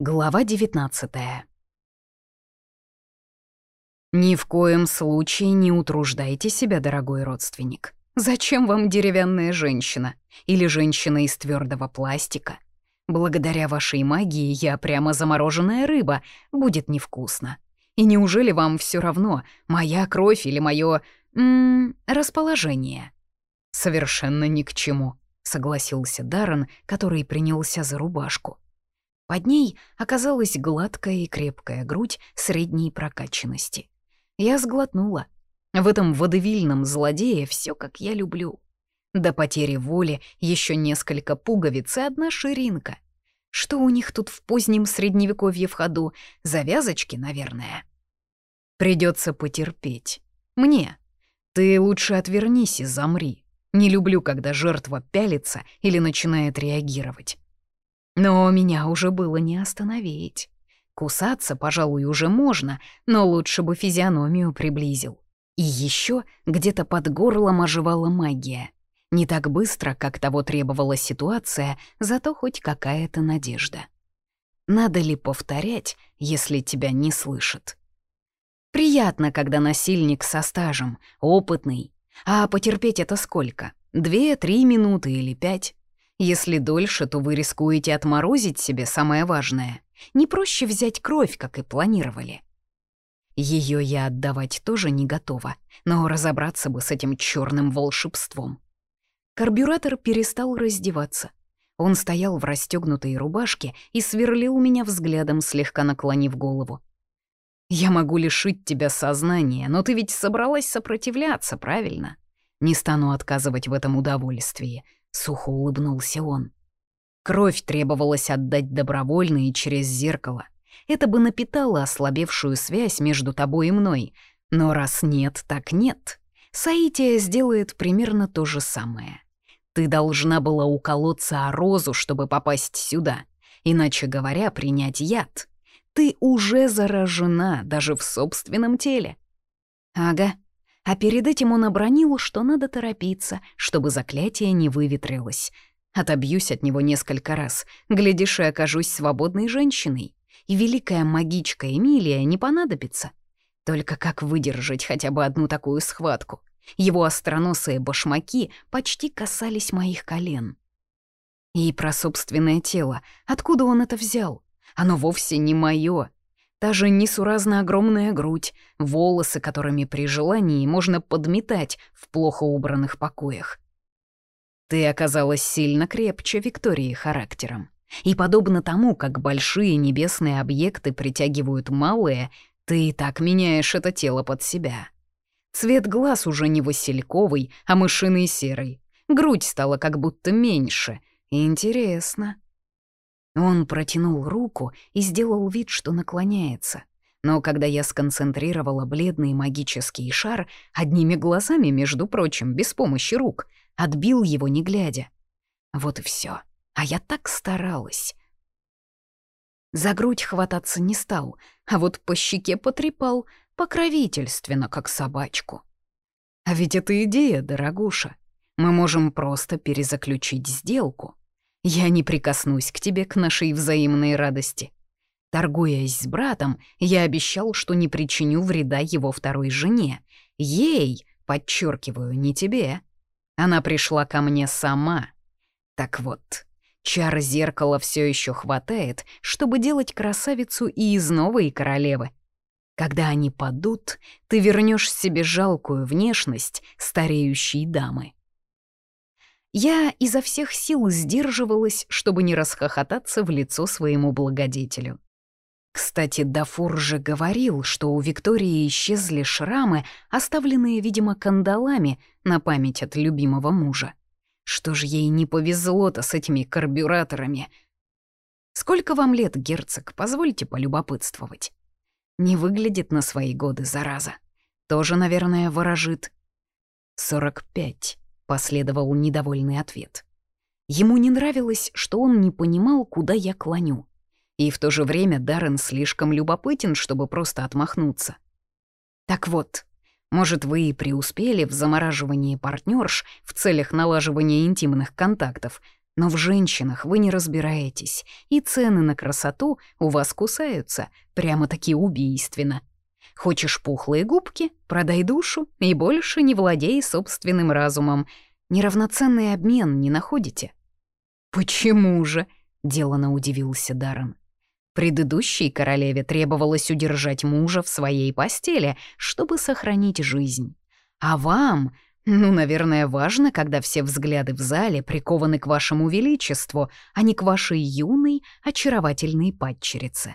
Глава 19 Ни в коем случае не утруждайте себя, дорогой родственник. Зачем вам деревянная женщина или женщина из твердого пластика? Благодаря вашей магии я прямо замороженная рыба, будет невкусно. И неужели вам все равно, моя кровь или мое расположение? Совершенно ни к чему, согласился Даррен, который принялся за рубашку. Под ней оказалась гладкая и крепкая грудь средней прокачанности. Я сглотнула. В этом водевильном злодее все как я люблю. До потери воли еще несколько пуговиц и одна ширинка. Что у них тут в позднем средневековье в ходу? Завязочки, наверное. Придется потерпеть. Мне. Ты лучше отвернись и замри. Не люблю, когда жертва пялится или начинает реагировать. Но меня уже было не остановить. Кусаться, пожалуй, уже можно, но лучше бы физиономию приблизил. И еще где-то под горлом оживала магия. Не так быстро, как того требовала ситуация, зато хоть какая-то надежда. Надо ли повторять, если тебя не слышат? Приятно, когда насильник со стажем, опытный. А потерпеть это сколько? Две-три минуты или пять? Если дольше, то вы рискуете отморозить себе самое важное. Не проще взять кровь, как и планировали. Ее я отдавать тоже не готова, но разобраться бы с этим черным волшебством. Карбюратор перестал раздеваться. Он стоял в расстегнутой рубашке и сверлил меня взглядом, слегка наклонив голову. «Я могу лишить тебя сознания, но ты ведь собралась сопротивляться, правильно? Не стану отказывать в этом удовольствии», — сухо улыбнулся он. Кровь требовалось отдать добровольно и через зеркало. Это бы напитало ослабевшую связь между тобой и мной. Но раз нет, так нет. Саития сделает примерно то же самое. Ты должна была уколоться о розу, чтобы попасть сюда. Иначе говоря, принять яд. Ты уже заражена даже в собственном теле. Ага. А перед этим он обронил, что надо торопиться, чтобы заклятие не выветрилось. Отобьюсь от него несколько раз, глядишь и окажусь свободной женщиной. И великая магичка Эмилия не понадобится. Только как выдержать хотя бы одну такую схватку? Его остроносые башмаки почти касались моих колен. И про собственное тело. Откуда он это взял? Оно вовсе не мое. Даже несуразно огромная грудь, волосы, которыми при желании можно подметать в плохо убранных покоях. Ты оказалась сильно крепче Виктории характером. И подобно тому, как большие небесные объекты притягивают малые, ты и так меняешь это тело под себя. Цвет глаз уже не васильковый, а мышиный серый. Грудь стала как будто меньше. Интересно. Он протянул руку и сделал вид, что наклоняется. Но когда я сконцентрировала бледный магический шар, одними глазами, между прочим, без помощи рук, отбил его не глядя. Вот и все. А я так старалась. За грудь хвататься не стал, а вот по щеке потрепал, покровительственно, как собачку. А ведь это идея, дорогуша. Мы можем просто перезаключить сделку. Я не прикоснусь к тебе к нашей взаимной радости. Торгуясь с братом, я обещал, что не причиню вреда его второй жене. Ей, подчеркиваю, не тебе. Она пришла ко мне сама. Так вот, чар зеркала все еще хватает, чтобы делать красавицу и из новой королевы. Когда они падут, ты вернешь себе жалкую внешность стареющей дамы. Я изо всех сил сдерживалась, чтобы не расхохотаться в лицо своему благодетелю. Кстати, Дафур же говорил, что у Виктории исчезли шрамы, оставленные, видимо, кандалами на память от любимого мужа. Что ж ей не повезло-то с этими карбюраторами? Сколько вам лет, герцог, позвольте полюбопытствовать? Не выглядит на свои годы, зараза. Тоже, наверное, ворожит. «Сорок пять», — последовал недовольный ответ. Ему не нравилось, что он не понимал, куда я клоню. И в то же время Даррен слишком любопытен, чтобы просто отмахнуться. Так вот, может, вы и преуспели в замораживании партнерш в целях налаживания интимных контактов, Но в женщинах вы не разбираетесь, и цены на красоту у вас кусаются, прямо-таки убийственно. Хочешь пухлые губки — продай душу и больше не владей собственным разумом. Неравноценный обмен не находите? «Почему же?» — делано удивился Даррен. Предыдущей королеве требовалось удержать мужа в своей постели, чтобы сохранить жизнь. А вам, ну, наверное, важно, когда все взгляды в зале прикованы к вашему величеству, а не к вашей юной, очаровательной падчерице.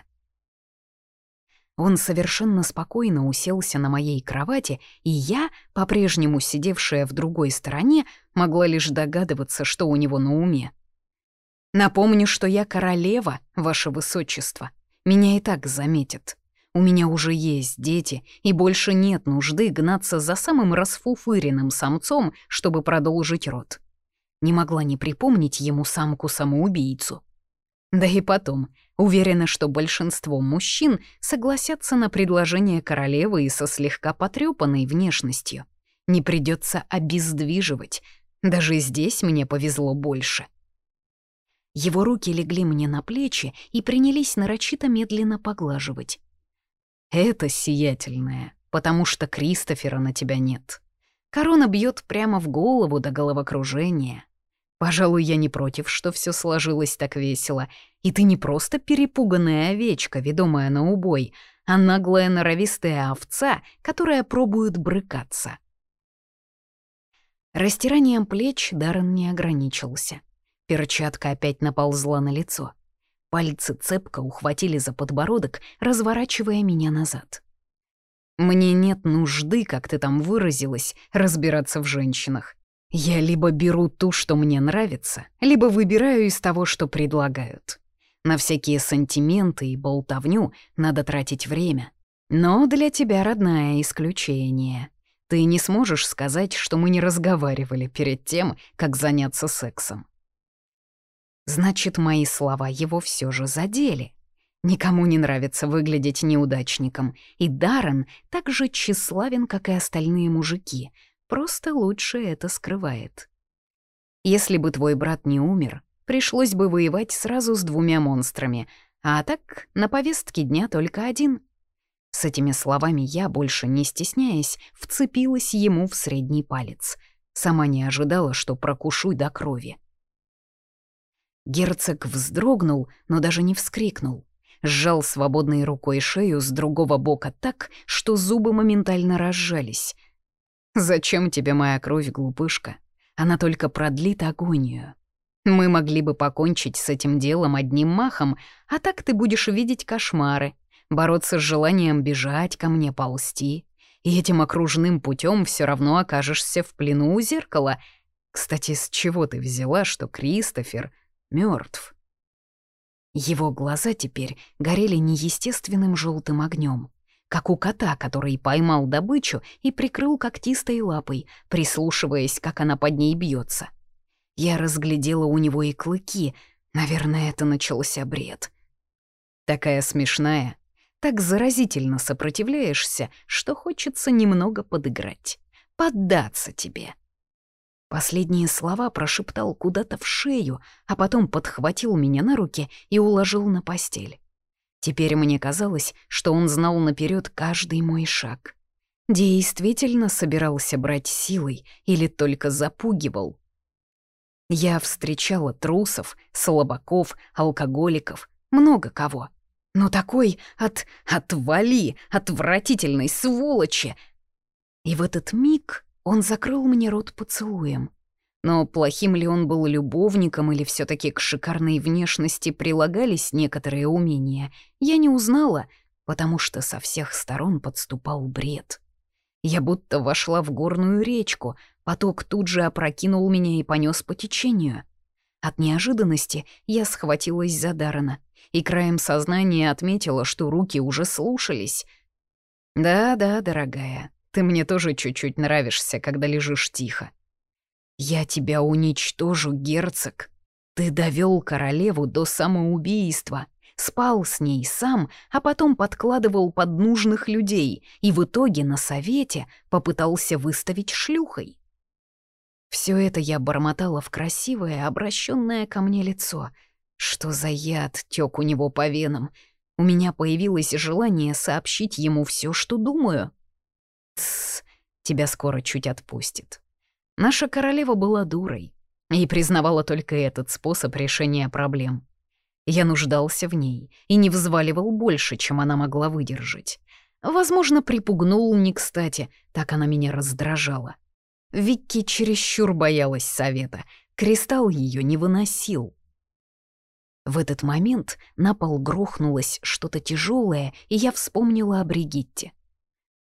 Он совершенно спокойно уселся на моей кровати, и я, по-прежнему сидевшая в другой стороне, могла лишь догадываться, что у него на уме. Напомню, что я королева, ваше высочество. Меня и так заметят. У меня уже есть дети, и больше нет нужды гнаться за самым расфуфыренным самцом, чтобы продолжить род. Не могла не припомнить ему самку-самоубийцу. Да и потом, уверена, что большинство мужчин согласятся на предложение королевы и со слегка потрёпанной внешностью. Не придется обездвиживать. Даже здесь мне повезло больше. Его руки легли мне на плечи и принялись нарочито медленно поглаживать. «Это сиятельное, потому что Кристофера на тебя нет. Корона бьет прямо в голову до головокружения. Пожалуй, я не против, что все сложилось так весело, и ты не просто перепуганная овечка, ведомая на убой, а наглая норовистая овца, которая пробует брыкаться». Растиранием плеч Даррен не ограничился — Перчатка опять наползла на лицо. Пальцы цепко ухватили за подбородок, разворачивая меня назад. «Мне нет нужды, как ты там выразилась, разбираться в женщинах. Я либо беру ту, что мне нравится, либо выбираю из того, что предлагают. На всякие сантименты и болтовню надо тратить время. Но для тебя родное исключение. Ты не сможешь сказать, что мы не разговаривали перед тем, как заняться сексом. Значит, мои слова его все же задели. Никому не нравится выглядеть неудачником, и Даррен так же тщеславен, как и остальные мужики, просто лучше это скрывает. Если бы твой брат не умер, пришлось бы воевать сразу с двумя монстрами, а так на повестке дня только один. С этими словами я, больше не стесняясь, вцепилась ему в средний палец. Сама не ожидала, что прокушу до крови. Герцог вздрогнул, но даже не вскрикнул. Сжал свободной рукой шею с другого бока так, что зубы моментально разжались. «Зачем тебе моя кровь, глупышка? Она только продлит агонию. Мы могли бы покончить с этим делом одним махом, а так ты будешь видеть кошмары, бороться с желанием бежать ко мне ползти, и этим окружным путем все равно окажешься в плену у зеркала. Кстати, с чего ты взяла, что Кристофер — мертв. Его глаза теперь горели неестественным желтым огнем, как у кота, который поймал добычу и прикрыл когтистой лапой, прислушиваясь, как она под ней бьется. Я разглядела у него и клыки, наверное, это начался бред. Такая смешная, так заразительно сопротивляешься, что хочется немного подыграть, поддаться тебе. Последние слова прошептал куда-то в шею, а потом подхватил меня на руки и уложил на постель. Теперь мне казалось, что он знал наперед каждый мой шаг. Действительно собирался брать силой или только запугивал. Я встречала трусов, слабаков, алкоголиков, много кого. Но такой от «отвали», отвратительной сволочи. И в этот миг он закрыл мне рот поцелуем. Но плохим ли он был любовником или все таки к шикарной внешности прилагались некоторые умения, я не узнала, потому что со всех сторон подступал бред. Я будто вошла в горную речку, поток тут же опрокинул меня и понес по течению. От неожиданности я схватилась за Дарана и краем сознания отметила, что руки уже слушались. «Да-да, дорогая, ты мне тоже чуть-чуть нравишься, когда лежишь тихо. Я тебя уничтожу, герцог. Ты довел королеву до самоубийства, спал с ней сам, а потом подкладывал под нужных людей и в итоге на совете попытался выставить шлюхой. Все это я бормотала в красивое, обращенное ко мне лицо. Что за яд тек у него по венам? У меня появилось желание сообщить ему все, что думаю. Тссс, тебя скоро чуть отпустит. Наша королева была дурой и признавала только этот способ решения проблем. Я нуждался в ней и не взваливал больше, чем она могла выдержать. Возможно, припугнул не кстати, так она меня раздражала. Викки чересчур боялась совета, кристалл ее не выносил. В этот момент на пол грохнулось что-то тяжелое, и я вспомнила о Бригитте.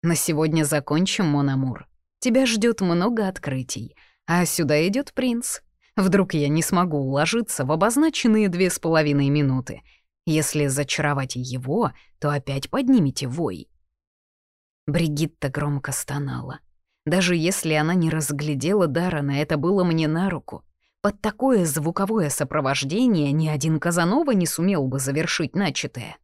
«На сегодня закончим, Мономур. Тебя ждет много открытий, а сюда идет принц. Вдруг я не смогу уложиться в обозначенные две с половиной минуты. Если зачаровать его, то опять поднимите вой». Бригитта громко стонала. Даже если она не разглядела Дарана, это было мне на руку. Под такое звуковое сопровождение ни один Казанова не сумел бы завершить начатое.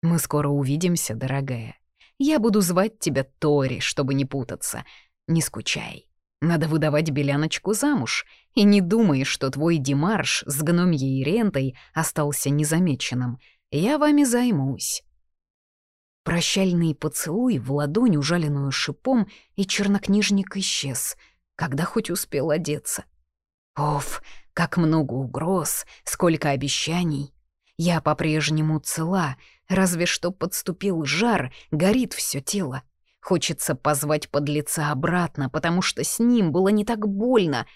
«Мы скоро увидимся, дорогая. Я буду звать тебя Тори, чтобы не путаться. Не скучай. Надо выдавать Беляночку замуж. И не думай, что твой Димарш с гномьей рентой остался незамеченным. Я вами займусь». Прощальный поцелуй в ладонь, ужаленную шипом, и чернокнижник исчез, когда хоть успел одеться. Оф, как много угроз, сколько обещаний. Я по-прежнему цела, разве что подступил жар, горит все тело. Хочется позвать подлеца обратно, потому что с ним было не так больно.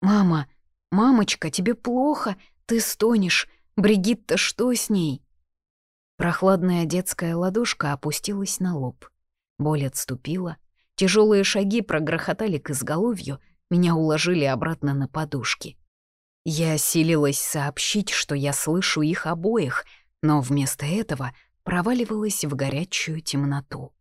«Мама, мамочка, тебе плохо? Ты стонешь. Бригитта, что с ней?» Прохладная детская ладошка опустилась на лоб. Боль отступила. Тяжелые шаги прогрохотали к изголовью, меня уложили обратно на подушки. Я силилась сообщить, что я слышу их обоих, но вместо этого проваливалась в горячую темноту.